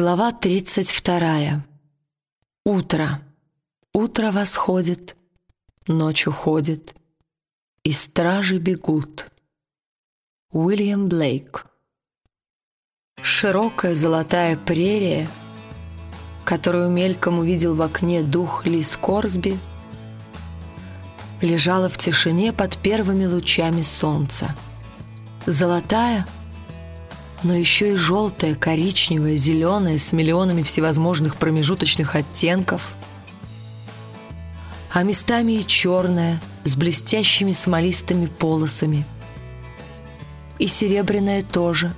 Глава 32. Утро. Утро восходит, ночь уходит, и стражи бегут. Уильям Блейк. Широкая золотая прерия, которую мельком увидел в окне дух Лис Корсби, лежала в тишине под первыми лучами солнца. Золотая — но еще и желтое, коричневое, зеленое с миллионами всевозможных промежуточных оттенков, а местами и черное с блестящими смолистыми полосами. И серебряное тоже,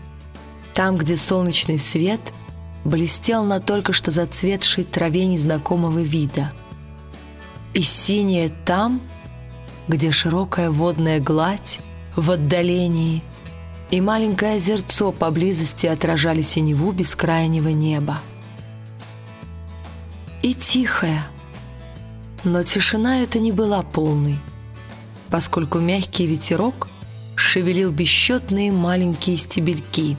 там, где солнечный свет блестел на только что зацветшей траве незнакомого вида. И синее там, где широкая водная гладь в отдалении – и маленькое озерцо поблизости отражали синеву бескрайнего неба. И тихая. Но тишина эта не была полной, поскольку мягкий ветерок шевелил бесчетные маленькие стебельки.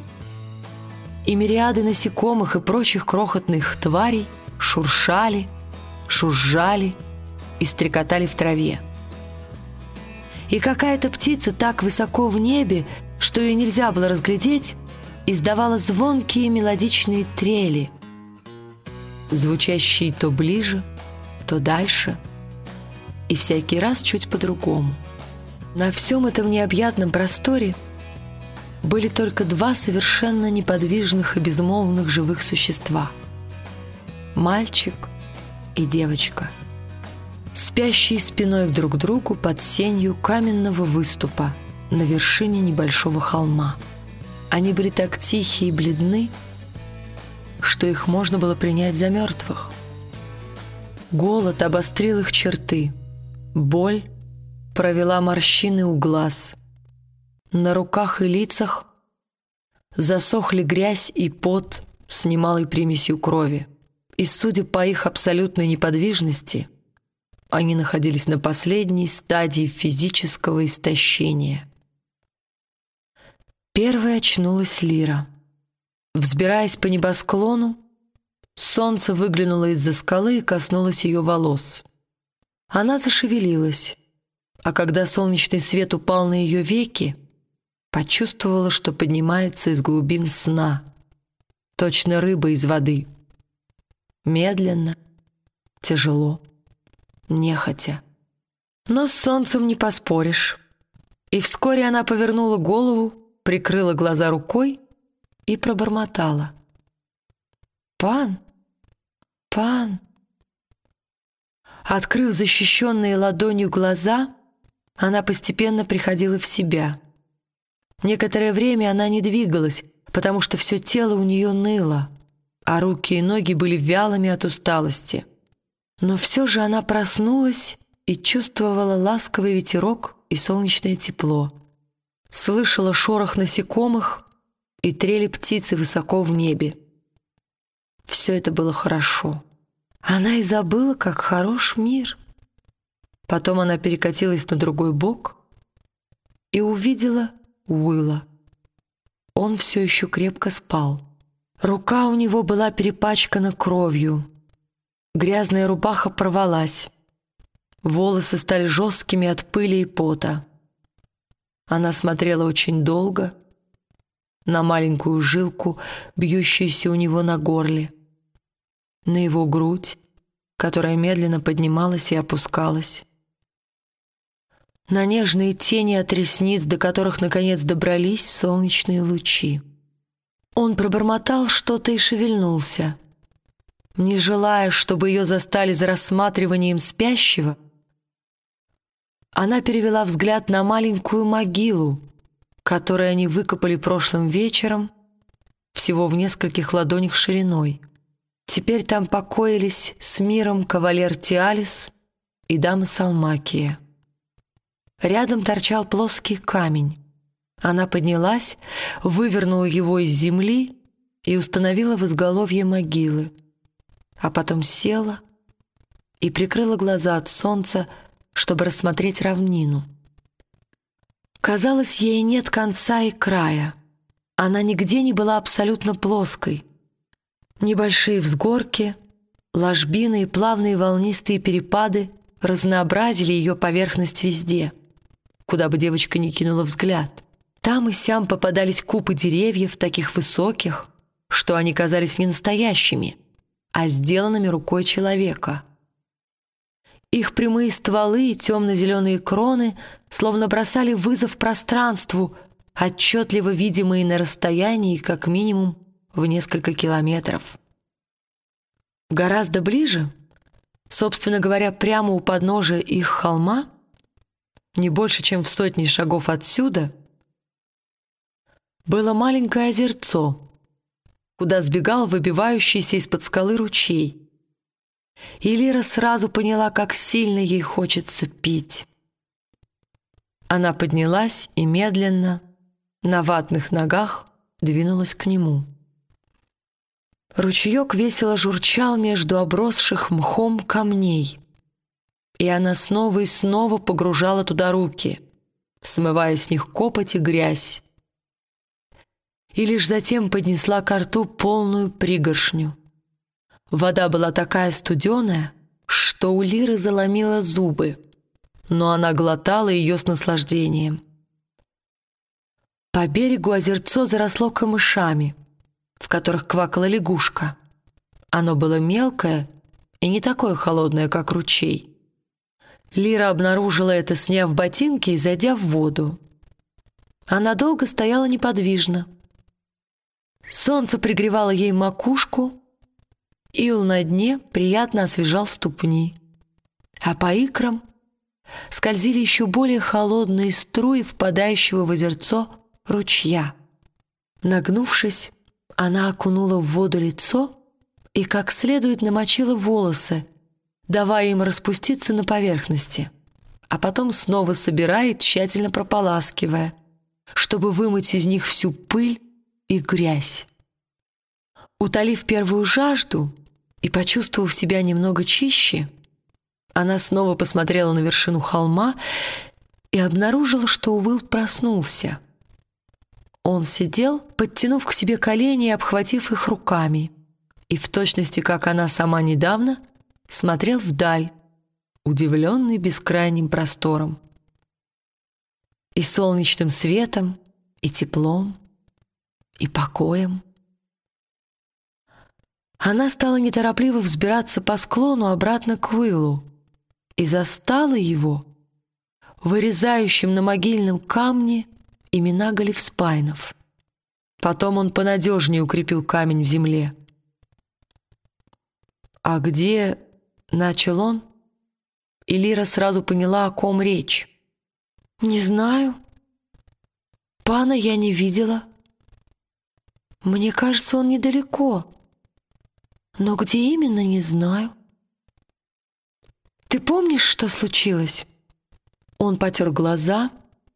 И мириады насекомых и прочих крохотных тварей шуршали, шужжали и стрекотали в траве. И какая-то птица так высоко в небе, что ее нельзя было разглядеть, издавала звонкие мелодичные трели, звучащие то ближе, то дальше, и всякий раз чуть по-другому. На всем этом необъятном просторе были только два совершенно неподвижных и безмолвных живых существа — мальчик и девочка, спящие спиной друг к другу под сенью каменного выступа — на вершине небольшого холма. Они были так тихие и бледны, что их можно было принять за мертвых. Голод обострил их черты. Боль провела морщины у глаз. На руках и лицах засохли грязь и пот с немалой примесью крови. И, судя по их абсолютной неподвижности, они находились на последней стадии физического истощения – Первой очнулась Лира. Взбираясь по небосклону, солнце выглянуло из-за скалы и коснулось ее волос. Она зашевелилась, а когда солнечный свет упал на ее веки, почувствовала, что поднимается из глубин сна, точно рыба из воды. Медленно, тяжело, нехотя. Но с солнцем не поспоришь. И вскоре она повернула голову прикрыла глаза рукой и пробормотала. «Пан! Пан!» Открыв защищенные ладонью глаза, она постепенно приходила в себя. Некоторое время она не двигалась, потому что все тело у нее ныло, а руки и ноги были вялыми от усталости. Но все же она проснулась и чувствовала ласковый ветерок и солнечное тепло слышала шорох насекомых и трели птицы высоко в небе. Все это было хорошо. Она и забыла, как хорош мир. Потом она перекатилась на другой бок и увидела Уилла. Он все еще крепко спал. Рука у него была перепачкана кровью. Грязная рубаха порвалась. Волосы стали жесткими от пыли и пота. Она смотрела очень долго на маленькую жилку, бьющуюся у него на горле, на его грудь, которая медленно поднималась и опускалась, на нежные тени от ресниц, до которых, наконец, добрались солнечные лучи. Он пробормотал что-то и шевельнулся. Не желая, чтобы ее застали за рассматриванием спящего, она перевела взгляд на маленькую могилу, которую они выкопали прошлым вечером, всего в нескольких ладонях шириной. Теперь там покоились с миром кавалер Тиалис и дама Салмакия. Рядом торчал плоский камень. Она поднялась, вывернула его из земли и установила в изголовье могилы, а потом села и прикрыла глаза от солнца, чтобы рассмотреть равнину. Казалось, ей нет конца и края. Она нигде не была абсолютно плоской. Небольшие взгорки, ложбины и плавные волнистые перепады разнообразили ее поверхность везде, куда бы девочка ни кинула взгляд. Там и сям попадались купы деревьев, таких высоких, что они казались не настоящими, а сделанными рукой человека. Их прямые стволы и темно-зеленые кроны словно бросали вызов пространству, отчетливо видимые на расстоянии как минимум в несколько километров. Гораздо ближе, собственно говоря, прямо у подножия их холма, не больше, чем в сотни шагов отсюда, было маленькое озерцо, куда сбегал выбивающийся из-под скалы ручей. И Лира сразу поняла, как сильно ей хочется пить. Она поднялась и медленно, на ватных ногах, двинулась к нему. Ручеек весело журчал между обросших мхом камней, и она снова и снова погружала туда руки, смывая с них копоть и грязь, и лишь затем поднесла к рту полную пригоршню. Вода была такая студеная, что у Лиры заломила зубы, но она глотала ее с наслаждением. По берегу озерцо заросло камышами — в которых квакала лягушка. Оно было мелкое и не такое холодное, как ручей. Лира обнаружила это, сняв ботинки и зайдя в воду. Она долго стояла неподвижно. Солнце пригревало ей макушку, ил на дне приятно освежал ступни, а по икрам скользили еще более холодные струи впадающего в озерцо ручья. Нагнувшись, она окунула в воду лицо и как следует намочила волосы, давая им распуститься на поверхности, а потом снова собирая, тщательно прополаскивая, чтобы вымыть из них всю пыль и грязь. Утолив первую жажду и почувствовав себя немного чище, она снова посмотрела на вершину холма и обнаружила, что Уилл проснулся — он сидел, подтянув к себе колени и обхватив их руками, и в точности, как она сама недавно, смотрел вдаль, удивленный бескрайним простором. И солнечным светом, и теплом, и покоем. Она стала неторопливо взбираться по склону обратно к Уиллу и застала его, вырезающим на могильном камне имена Галифспайнов. Потом он понадежнее укрепил камень в земле. «А где...» — начал он, и Лира сразу поняла, о ком речь. «Не знаю. Пана я не видела. Мне кажется, он недалеко. Но где именно, не знаю. Ты помнишь, что случилось?» Он потер глаза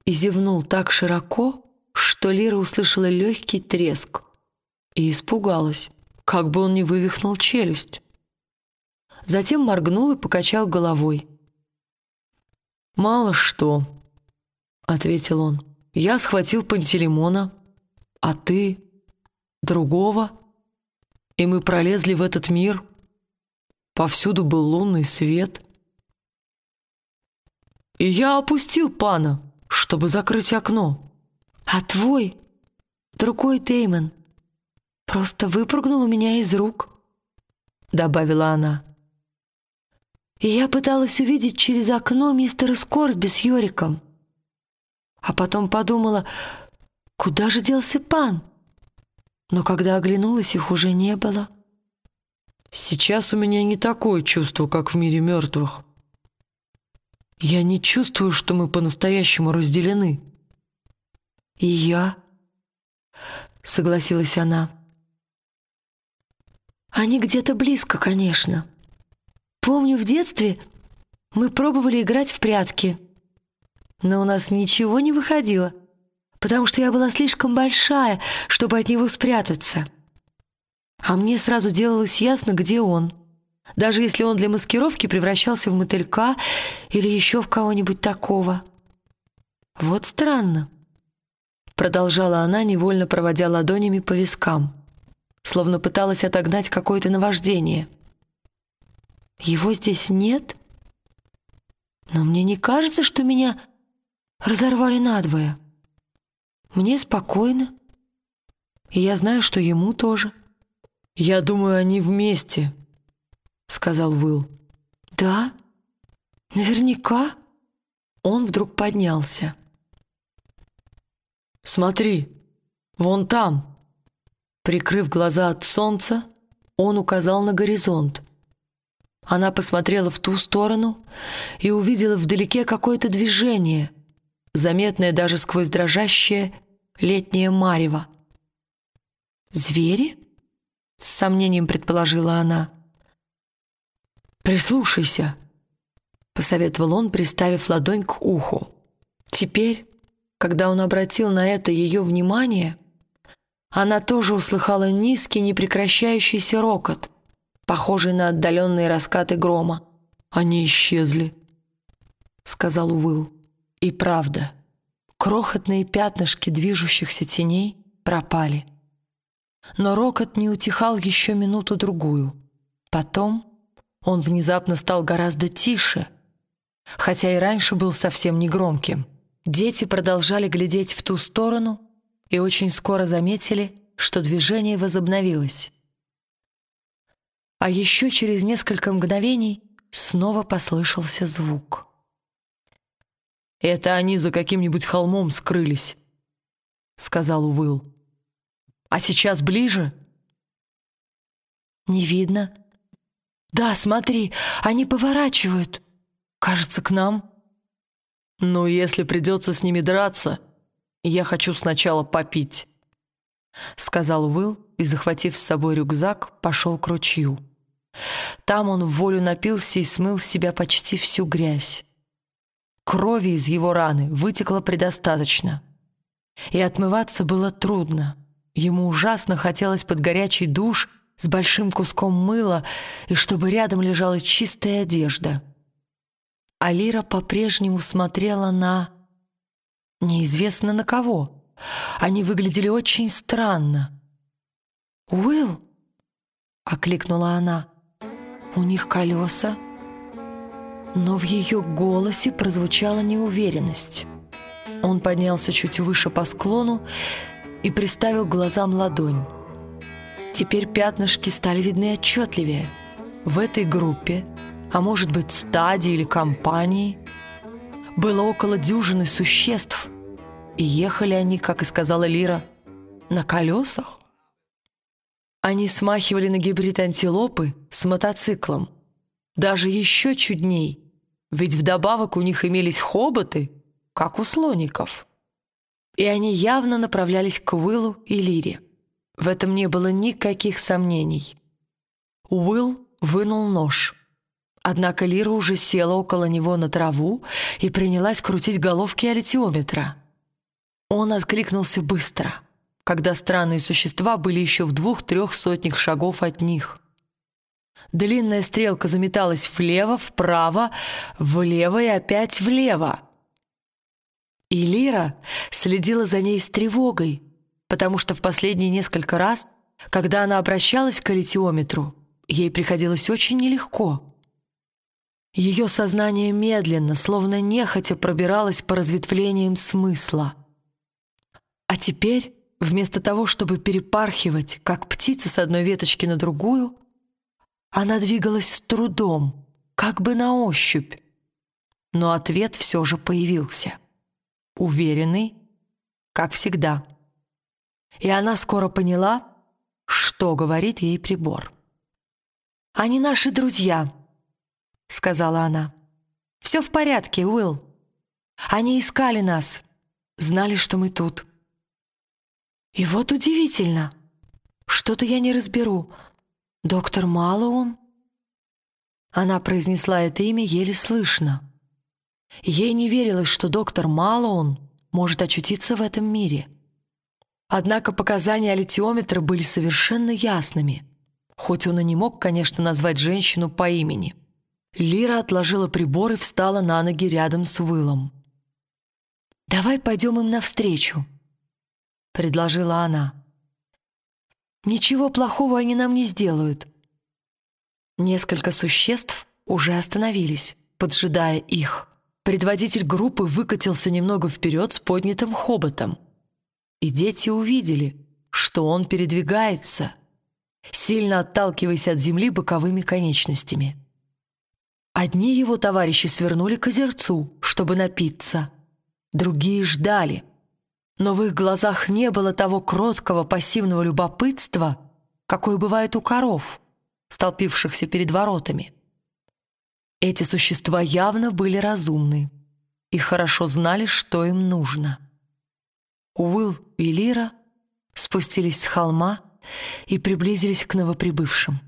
и зевнул так широко, что Лира услышала легкий треск и испугалась, как бы он не вывихнул челюсть. Затем моргнул и покачал головой. «Мало что», — ответил он. «Я схватил Пантелеймона, а ты — другого, и мы пролезли в этот мир. Повсюду был лунный свет. И я опустил пана, чтобы закрыть окно. А твой, другой Деймон, просто выпрыгнул у меня из рук, добавила она. И я пыталась увидеть через окно мистера Скорсби с Йориком. А потом подумала, куда же делся пан? Но когда оглянулась, их уже не было. Сейчас у меня не такое чувство, как в мире мертвых. Я не чувствую, что мы по-настоящему разделены. И я, согласилась она. Они где-то близко, конечно. Помню, в детстве мы пробовали играть в прятки, но у нас ничего не выходило, потому что я была слишком большая, чтобы от него спрятаться. А мне сразу делалось ясно, где он — даже если он для маскировки превращался в мотылька или еще в кого-нибудь такого. «Вот странно», — продолжала она, невольно проводя ладонями по вискам. словно пыталась отогнать какое-то наваждение. «Его здесь нет? Но мне не кажется, что меня разорвали надвое. Мне спокойно, и я знаю, что ему тоже». «Я думаю, они вместе», — сказал Уилл. «Да? Наверняка?» Он вдруг поднялся. «Смотри, вон там!» Прикрыв глаза от солнца, он указал на горизонт. Она посмотрела в ту сторону и увидела вдалеке какое-то движение, заметное даже сквозь дрожащее летнее марево. «Звери?» — с сомнением предположила она. «Прислушайся», — посоветовал он, приставив ладонь к уху. Теперь, когда он обратил на это ее внимание, она тоже услыхала низкий, непрекращающийся рокот, похожий на отдаленные раскаты грома. «Они исчезли», — сказал Уилл. И правда, крохотные пятнышки движущихся теней пропали. Но рокот не утихал еще минуту-другую. Потом он внезапно стал гораздо тише, хотя и раньше был совсем негромким. Дети продолжали глядеть в ту сторону и очень скоро заметили, что движение возобновилось. А еще через несколько мгновений снова послышался звук. «Это они за каким-нибудь холмом скрылись», — сказал Уилл. «А сейчас ближе?» «Не видно», «Да, смотри, они поворачивают. Кажется, к нам». «Ну, если придется с ними драться, я хочу сначала попить», — сказал Уилл и, захватив с собой рюкзак, пошел к ручью. Там он в волю напился и смыл с себя почти всю грязь. Крови из его раны вытекло предостаточно. И отмываться было трудно. Ему ужасно хотелось под горячий душ — с большим куском мыла и чтобы рядом лежала чистая одежда. Алира по-прежнему смотрела на... неизвестно на кого. Они выглядели очень странно. «Уилл!» — окликнула она. «У них колеса?» Но в ее голосе прозвучала неуверенность. Он поднялся чуть выше по склону и приставил глазам ладонь. Теперь пятнышки стали видны отчетливее. В этой группе, а может быть стадии или компании, было около дюжины существ, и ехали они, как и сказала Лира, на колесах. Они смахивали на гибрид антилопы с мотоциклом. Даже еще чудней, ведь вдобавок у них имелись хоботы, как у слоников. И они явно направлялись к Уиллу и Лире. В этом не было никаких сомнений. Уилл вынул нож. Однако Лира уже села около него на траву и принялась крутить головки аллитиометра. Он откликнулся быстро, когда странные существа были еще в двух-трех сотнях шагов от них. Длинная стрелка заметалась влево, вправо, влево и опять влево. И Лира следила за ней с тревогой, потому что в последние несколько раз, когда она обращалась к аллитиометру, ей приходилось очень нелегко. Ее сознание медленно, словно нехотя пробиралось по разветвлениям смысла. А теперь, вместо того, чтобы перепархивать, как птица с одной веточки на другую, она двигалась с трудом, как бы на ощупь. Но ответ все же появился. Уверенный, как всегда и она скоро поняла, что говорит ей прибор. «Они наши друзья», — сказала она. «Все в порядке, Уилл. Они искали нас, знали, что мы тут». «И вот удивительно. Что-то я не разберу. Доктор Малоун?» Она произнесла это имя еле слышно. Ей не верилось, что доктор Малоун может очутиться в этом мире. Однако показания аллитиометра были совершенно ясными, хоть он и не мог, конечно, назвать женщину по имени. Лира отложила прибор и встала на ноги рядом с Уиллом. «Давай пойдем им навстречу», — предложила она. Ничего плохого они нам не сделают». Несколько существ уже остановились, поджидая их. Предводитель группы выкатился немного вперед с поднятым хоботом. И дети увидели, что он передвигается, сильно отталкиваясь от земли боковыми конечностями. Одни его товарищи свернули к озерцу, чтобы напиться, другие ждали. Но в их глазах не было того кроткого пассивного любопытства, какое бывает у коров, столпившихся перед воротами. Эти существа явно были разумны и хорошо знали, что им нужно. Уилл и Лира спустились с холма и приблизились к новоприбывшим.